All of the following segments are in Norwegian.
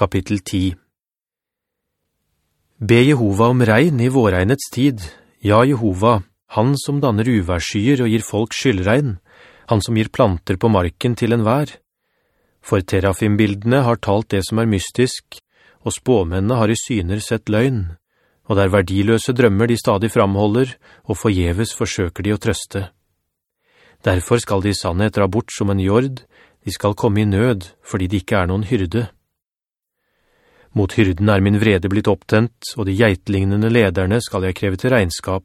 Kapittel 10 Be Jehova om regn i våregnets tid. Ja, Jehova, han som danner uværskyer og gir folk skyldregn, han som gir planter på marken til en vær. For terafimbildene har talt det som er mystisk, og spåmennene har i syner sett løgn, og der verdiløse drømmer de stadig framholder, og forjeves forsøker de å trøste. Derfor skal de sannhet dra bort som en jord, de skal komme i nød, fordi de ikke er noen hyrde. Mot hyrden er min vrede blitt opptent, og de geitlignende lederne skal jeg kreve til regnskap.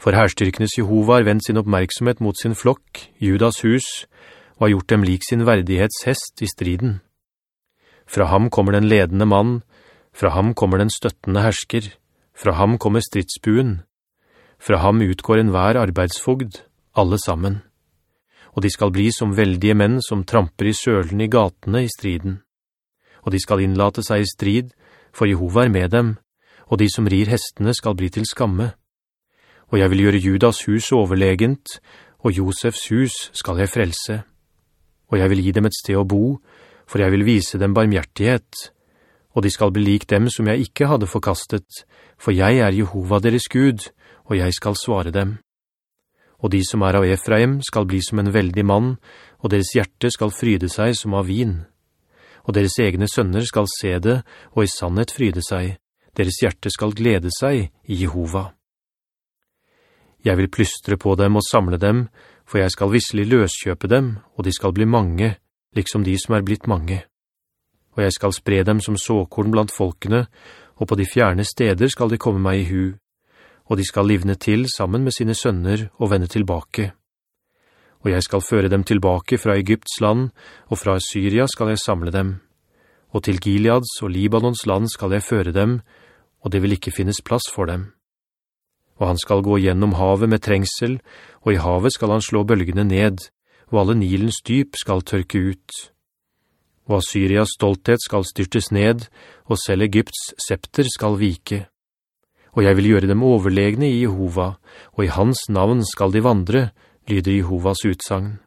For herstyrkenes Jehova har vendt sin oppmerksomhet mot sin flokk, Judas hus, og har gjort dem lik sin verdighetshest i striden. Fra ham kommer den ledende mann, fra ham kommer den støttende hersker, fra ham kommer stridsbuen, fra ham utgår en hver arbeidsfogd, alle sammen og de skal bli som veldige menn som tramper i sølen i gatene i striden. Og de skal innlate seg i strid, for Jehova er med dem, og de som rir hestene skal bli til skamme. Og jeg vil gjøre Judas hus overlegent, og Josefs hus skal jeg frelse. Og jeg vil gi dem et sted å bo, for jeg vil vise dem barmhjertighet, og de skal bli lik dem som jeg ikke hadde forkastet, for jeg er Jehova deres Gud, og jeg skal svare dem og de som er av Efraim skal bli som en veldig mann, og deres hjerte skal fryde seg som av vin. Og deres egne sønner skal se det, og i sannhet fryde seg. Deres hjerte skal glede seg i Jehova. Jeg vil plystre på dem og samle dem, for jeg skal visselig løskjøpe dem, og de skal bli mange, liksom de som er blitt mange. Og jeg skal spre dem som såkorn blant folkene, og på de fjerne steder skal de komme meg i hu og de skal livne til sammen med sine sønner og vende tilbake. Og jeg skal føre dem tilbake fra Egypts land, og fra Syria skal jeg samle dem. Og til Gileads og Libanons land skal jeg føre dem, og det vil ikke finnes plass for dem. Og han skal gå gjennom havet med trengsel, og i havet skal han slå bølgene ned, og alle Nilens dyp skal tørke ut. Og Assyrias stolthet skal styrtes ned, og selv Egypts septer skal vike og jeg vil gjøre dem overlegne i Jehova, og i hans navn skal de vandre, lyder Jehovas utsagn.